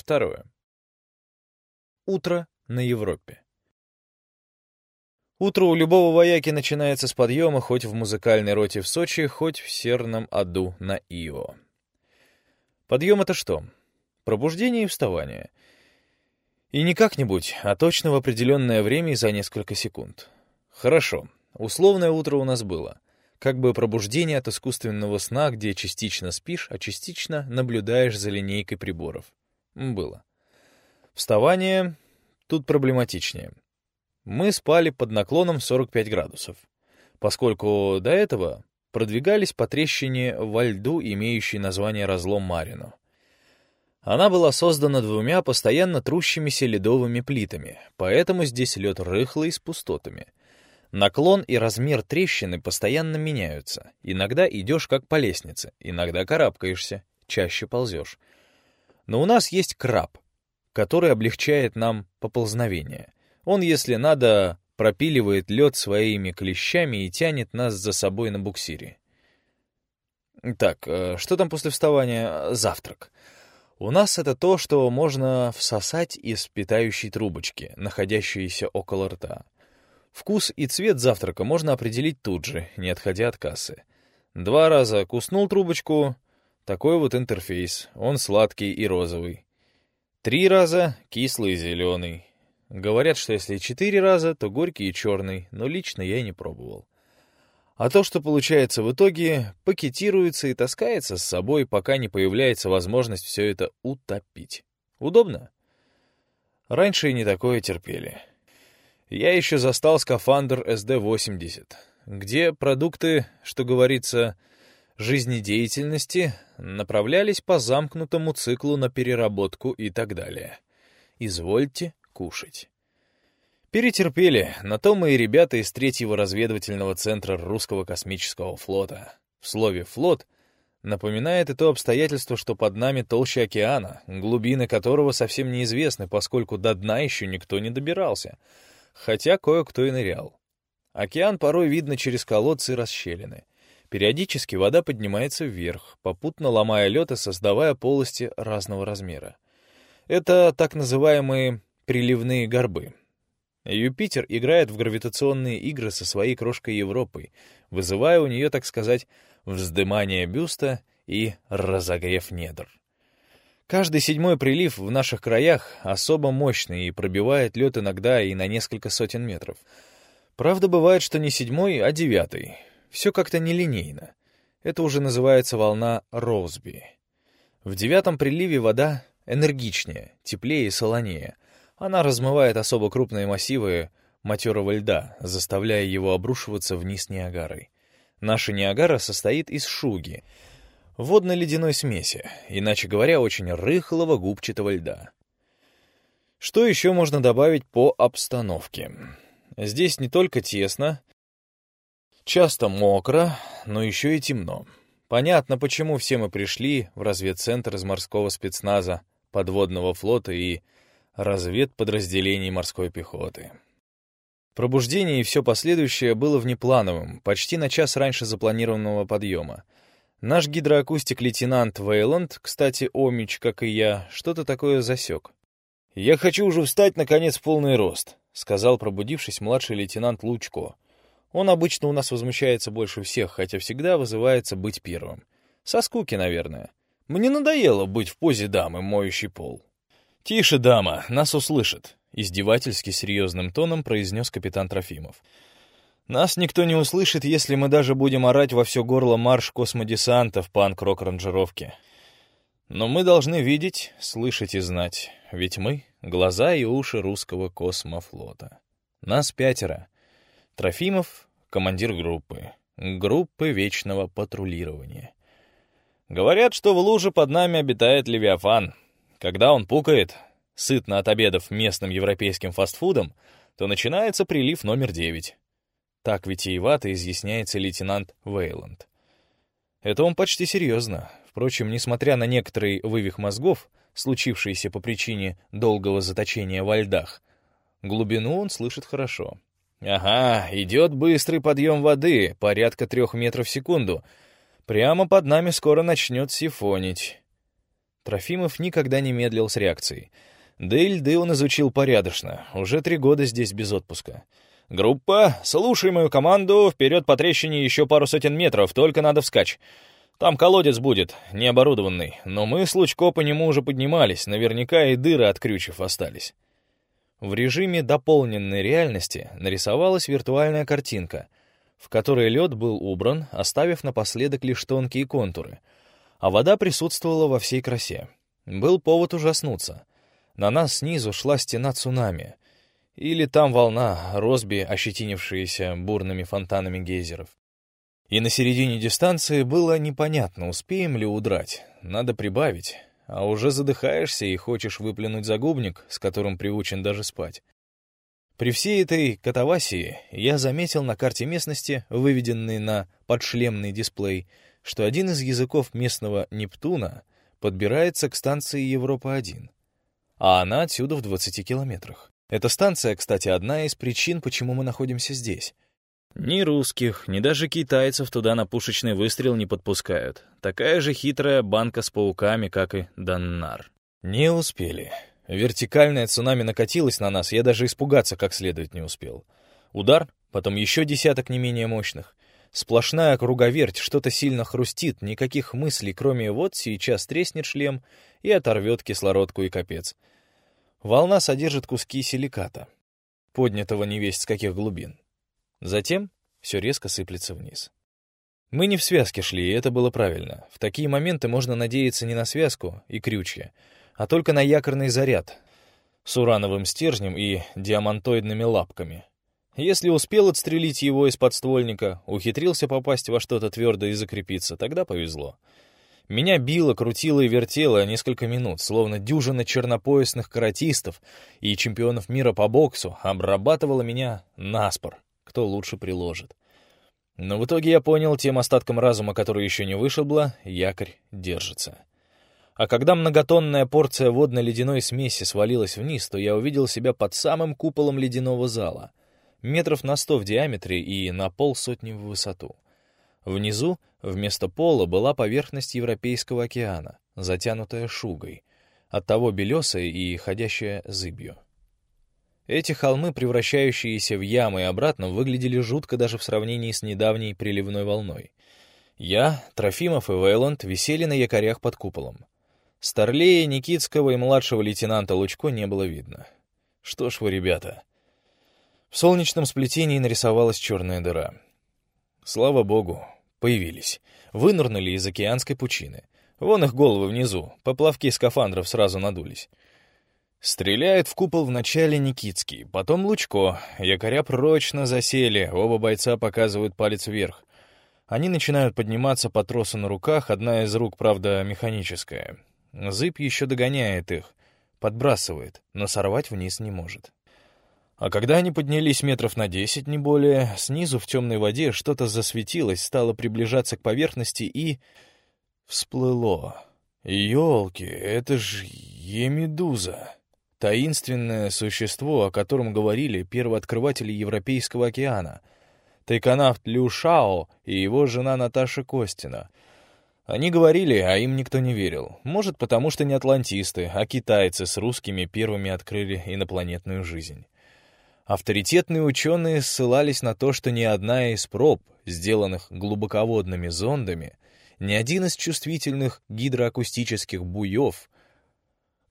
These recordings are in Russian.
Второе. Утро на Европе. Утро у любого вояки начинается с подъема хоть в музыкальной роте в Сочи, хоть в серном аду на Ио. Подъем — это что? Пробуждение и вставание. И не как-нибудь, а точно в определенное время и за несколько секунд. Хорошо, условное утро у нас было. Как бы пробуждение от искусственного сна, где частично спишь, а частично наблюдаешь за линейкой приборов. Было. Вставание тут проблематичнее. Мы спали под наклоном 45 градусов, поскольку до этого продвигались по трещине во льду, имеющей название разлом Марину. Она была создана двумя постоянно трущимися ледовыми плитами, поэтому здесь лед рыхлый с пустотами. Наклон и размер трещины постоянно меняются. Иногда идешь как по лестнице, иногда карабкаешься, чаще ползешь. Но у нас есть краб, который облегчает нам поползновение. Он, если надо, пропиливает лед своими клещами и тянет нас за собой на буксире. Так, э, что там после вставания? Завтрак. У нас это то, что можно всосать из питающей трубочки, находящейся около рта. Вкус и цвет завтрака можно определить тут же, не отходя от кассы. Два раза куснул трубочку, такой вот интерфейс, он сладкий и розовый. Три раза — кислый и зеленый. Говорят, что если четыре раза, то горький и черный, но лично я не пробовал. А то, что получается в итоге, пакетируется и таскается с собой, пока не появляется возможность все это утопить. Удобно? Раньше и не такое терпели. Я еще застал скафандр SD-80, где продукты, что говорится, жизнедеятельности направлялись по замкнутому циклу на переработку и так далее. Извольте кушать. Перетерпели, на то мы и ребята из третьего разведывательного центра русского космического флота. В слове «флот» напоминает и то обстоятельство, что под нами толще океана, глубины которого совсем неизвестны, поскольку до дна еще никто не добирался, хотя кое-кто и нырял. Океан порой видно через колодцы и расщелины. Периодически вода поднимается вверх, попутно ломая лед и создавая полости разного размера. Это так называемые приливные горбы. Юпитер играет в гравитационные игры со своей крошкой Европой, вызывая у нее, так сказать, вздымание бюста и разогрев недр. Каждый седьмой прилив в наших краях особо мощный и пробивает лед иногда и на несколько сотен метров. Правда, бывает, что не седьмой, а девятый. Все как-то нелинейно. Это уже называется волна Роузби. В девятом приливе вода энергичнее, теплее и солонее, она размывает особо крупные массивы матерого льда, заставляя его обрушиваться вниз Ниагарой. Наша Ниагара состоит из шуги, водно-ледяной смеси, иначе говоря, очень рыхлого губчатого льда. Что еще можно добавить по обстановке? Здесь не только тесно, часто мокро, но еще и темно. Понятно, почему все мы пришли в разведцентр из морского спецназа, подводного флота и разведподразделений морской пехоты. Пробуждение и все последующее было внеплановым, почти на час раньше запланированного подъема. Наш гидроакустик-лейтенант Вейланд, кстати, Омич, как и я, что-то такое засек. «Я хочу уже встать, наконец, в полный рост», — сказал, пробудившись, младший лейтенант Лучко. Он обычно у нас возмущается больше всех, хотя всегда вызывается быть первым. Со скуки, наверное. Мне надоело быть в позе дамы, моющей пол. «Тише, дама, нас услышат», — издевательски серьезным тоном произнес капитан Трофимов. «Нас никто не услышит, если мы даже будем орать во все горло марш космодесанта в панк-рок-ранжировке. Но мы должны видеть, слышать и знать, ведь мы — глаза и уши русского космофлота. Нас пятеро. Трофимов — командир группы, группы вечного патрулирования. Говорят, что в луже под нами обитает Левиафан — когда он пукает, сытно от обедов местным европейским фастфудом, то начинается прилив номер девять. Так витиевато изъясняется лейтенант Вейланд. Это он почти серьезно. Впрочем, несмотря на некоторый вывих мозгов, случившийся по причине долгого заточения во льдах, глубину он слышит хорошо. «Ага, идет быстрый подъем воды, порядка трех метров в секунду. Прямо под нами скоро начнет сифонить. Трофимов никогда не медлил с реакцией. Да и льды он изучил порядочно, уже три года здесь без отпуска. «Группа, слушай мою команду, вперед по трещине еще пару сотен метров, только надо вскачь. Там колодец будет, необорудованный, но мы с Лучко по нему уже поднимались, наверняка и дыры от крючев остались». В режиме дополненной реальности нарисовалась виртуальная картинка, в которой лед был убран, оставив напоследок лишь тонкие контуры, а вода присутствовала во всей красе. Был повод ужаснуться. На нас снизу шла стена цунами. Или там волна, розби, ощетинившиеся бурными фонтанами гейзеров. И на середине дистанции было непонятно, успеем ли удрать. Надо прибавить а уже задыхаешься и хочешь выплюнуть загубник, с которым приучен даже спать. При всей этой катавасии я заметил на карте местности, выведенной на подшлемный дисплей, что один из языков местного Нептуна подбирается к станции Европа-1, а она отсюда в 20 километрах. Эта станция, кстати, одна из причин, почему мы находимся здесь. Ни русских, ни даже китайцев туда на пушечный выстрел не подпускают. Такая же хитрая банка с пауками, как и Даннар. Не успели. Вертикальное цунами накатилось на нас, я даже испугаться как следует не успел. Удар, потом еще десяток не менее мощных. Сплошная круговерть, что-то сильно хрустит, никаких мыслей, кроме вот сейчас треснет шлем и оторвет кислородку и капец. Волна содержит куски силиката, поднятого невесть с каких глубин. Затем все резко сыплется вниз. Мы не в связке шли, и это было правильно. В такие моменты можно надеяться не на связку и крючья, а только на якорный заряд с урановым стержнем и диамантоидными лапками. Если успел отстрелить его из подствольника, ухитрился попасть во что-то твердое и закрепиться, тогда повезло. Меня било, крутило и вертело несколько минут, словно дюжина чернопоясных каратистов и чемпионов мира по боксу обрабатывала меня наспор кто лучше приложит. Но в итоге я понял тем остатком разума, который еще не вышибло, якорь держится. А когда многотонная порция водно-ледяной смеси свалилась вниз, то я увидел себя под самым куполом ледяного зала, метров на сто в диаметре и на полсотни в высоту. Внизу, вместо пола, была поверхность Европейского океана, затянутая шугой, оттого белесая и ходящая зыбью. Эти холмы, превращающиеся в ямы и обратно, выглядели жутко даже в сравнении с недавней приливной волной. Я, Трофимов и Вейланд висели на якорях под куполом. Старлея, Никитского и младшего лейтенанта Лучко не было видно. Что ж вы, ребята. В солнечном сплетении нарисовалась черная дыра. Слава богу, появились. Вынырнули из океанской пучины. Вон их головы внизу, поплавки скафандров сразу надулись. Стреляет в купол вначале Никитский, потом Лучко. Якоря прочно засели, оба бойца показывают палец вверх. Они начинают подниматься по тросу на руках, одна из рук, правда, механическая. Зыб еще догоняет их, подбрасывает, но сорвать вниз не может. А когда они поднялись метров на десять, не более, снизу в темной воде что-то засветилось, стало приближаться к поверхности и... всплыло. «Елки, это ж Емедуза!» Таинственное существо, о котором говорили первооткрыватели Европейского океана. Тайконавт Лю Шао и его жена Наташа Костина. Они говорили, а им никто не верил. Может, потому что не атлантисты, а китайцы с русскими первыми открыли инопланетную жизнь. Авторитетные ученые ссылались на то, что ни одна из проб, сделанных глубоководными зондами, ни один из чувствительных гидроакустических буев —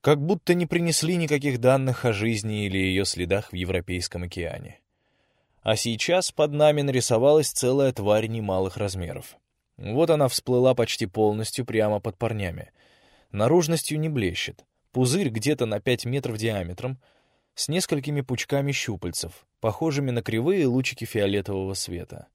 как будто не принесли никаких данных о жизни или ее следах в Европейском океане. А сейчас под нами нарисовалась целая тварь немалых размеров. Вот она всплыла почти полностью прямо под парнями. Наружностью не блещет. Пузырь где-то на 5 метров диаметром, с несколькими пучками щупальцев, похожими на кривые лучики фиолетового света.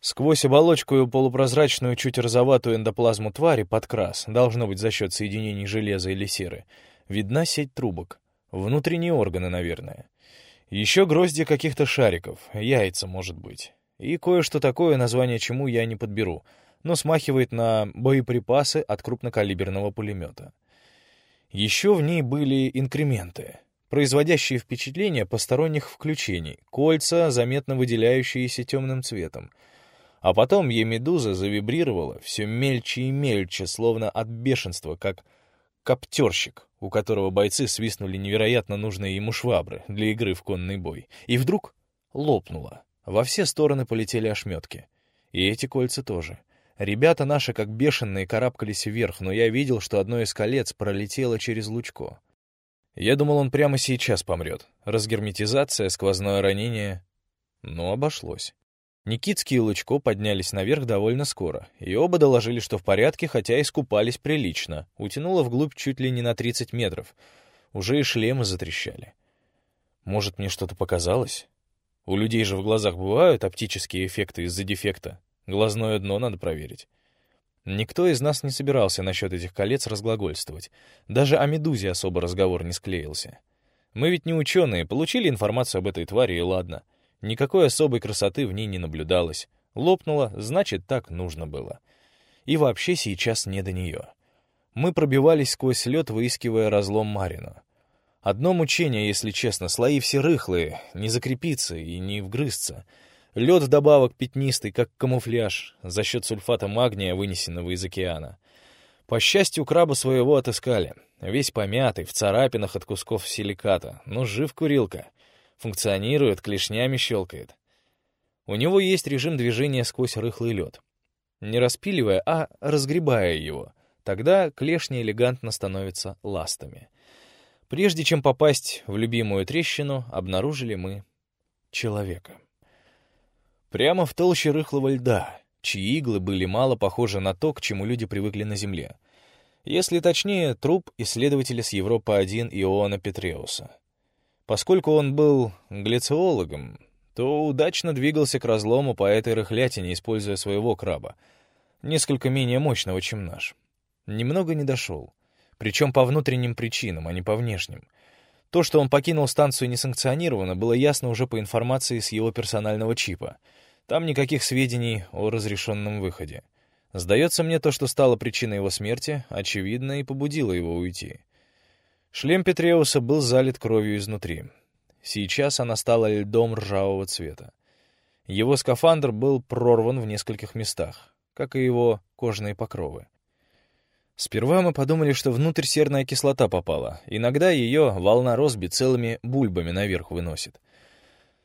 Сквозь оболочку и полупрозрачную, чуть розоватую эндоплазму твари подкрас, должно быть за счет соединений железа или серы, видна сеть трубок. Внутренние органы, наверное. Еще гроздья каких-то шариков, яйца, может быть. И кое-что такое, название чему я не подберу, но смахивает на боеприпасы от крупнокалиберного пулемета. Еще в ней были инкременты, производящие впечатление посторонних включений, кольца, заметно выделяющиеся темным цветом — а потом Емедуза завибрировала все мельче и мельче, словно от бешенства, как коптерщик, у которого бойцы свистнули невероятно нужные ему швабры для игры в конный бой. И вдруг лопнуло. Во все стороны полетели ошметки. И эти кольца тоже. Ребята наши, как бешеные, карабкались вверх, но я видел, что одно из колец пролетело через лучко. Я думал, он прямо сейчас помрет. Разгерметизация, сквозное ранение. Но обошлось. Никитский и Лучко поднялись наверх довольно скоро, и оба доложили, что в порядке, хотя искупались прилично. Утянуло вглубь чуть ли не на 30 метров. Уже и шлемы затрещали. Может, мне что-то показалось? У людей же в глазах бывают оптические эффекты из-за дефекта. Глазное дно надо проверить. Никто из нас не собирался насчет этих колец разглагольствовать. Даже о медузе особо разговор не склеился. Мы ведь не ученые, получили информацию об этой твари, и ладно — Никакой особой красоты в ней не наблюдалось. Лопнула, значит, так нужно было. И вообще сейчас не до нее. Мы пробивались сквозь лед, выискивая разлом Марина. Одно мучение, если честно, слои все рыхлые, не закрепиться и не вгрызться. Лед вдобавок пятнистый, как камуфляж, за счет сульфата магния, вынесенного из океана. По счастью, краба своего отыскали. Весь помятый, в царапинах от кусков силиката. Но жив курилка. Функционирует, клешнями щелкает. У него есть режим движения сквозь рыхлый лед. Не распиливая, а разгребая его. Тогда клешни элегантно становятся ластами. Прежде чем попасть в любимую трещину, обнаружили мы человека. Прямо в толще рыхлого льда, чьи иглы были мало похожи на то, к чему люди привыкли на Земле. Если точнее, труп исследователя с Европы-1 Иоанна Петреуса. Поскольку он был глициологом, то удачно двигался к разлому по этой рыхлятине, используя своего краба, несколько менее мощного, чем наш. Немного не дошел, причем по внутренним причинам, а не по внешним. То, что он покинул станцию несанкционированно, было ясно уже по информации с его персонального чипа. Там никаких сведений о разрешенном выходе. Сдается мне то, что стало причиной его смерти, очевидно, и побудило его уйти. Шлем Петреуса был залит кровью изнутри. Сейчас она стала льдом ржавого цвета. Его скафандр был прорван в нескольких местах, как и его кожные покровы. Сперва мы подумали, что внутрь серная кислота попала. Иногда ее волна розби целыми бульбами наверх выносит.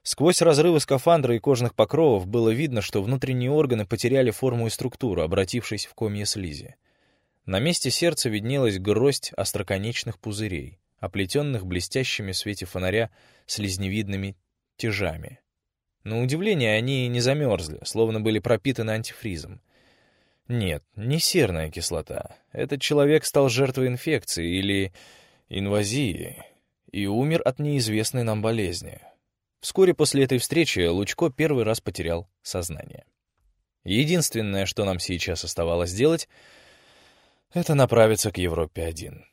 Сквозь разрывы скафандра и кожных покровов было видно, что внутренние органы потеряли форму и структуру, обратившись в комья слизи. На месте сердца виднелась гроздь остроконечных пузырей, оплетенных блестящими в свете фонаря слизневидными тяжами. На удивление, они не замерзли, словно были пропитаны антифризом. Нет, не серная кислота. Этот человек стал жертвой инфекции или инвазии и умер от неизвестной нам болезни. Вскоре после этой встречи Лучко первый раз потерял сознание. Единственное, что нам сейчас оставалось делать — это направиться к Европе-1.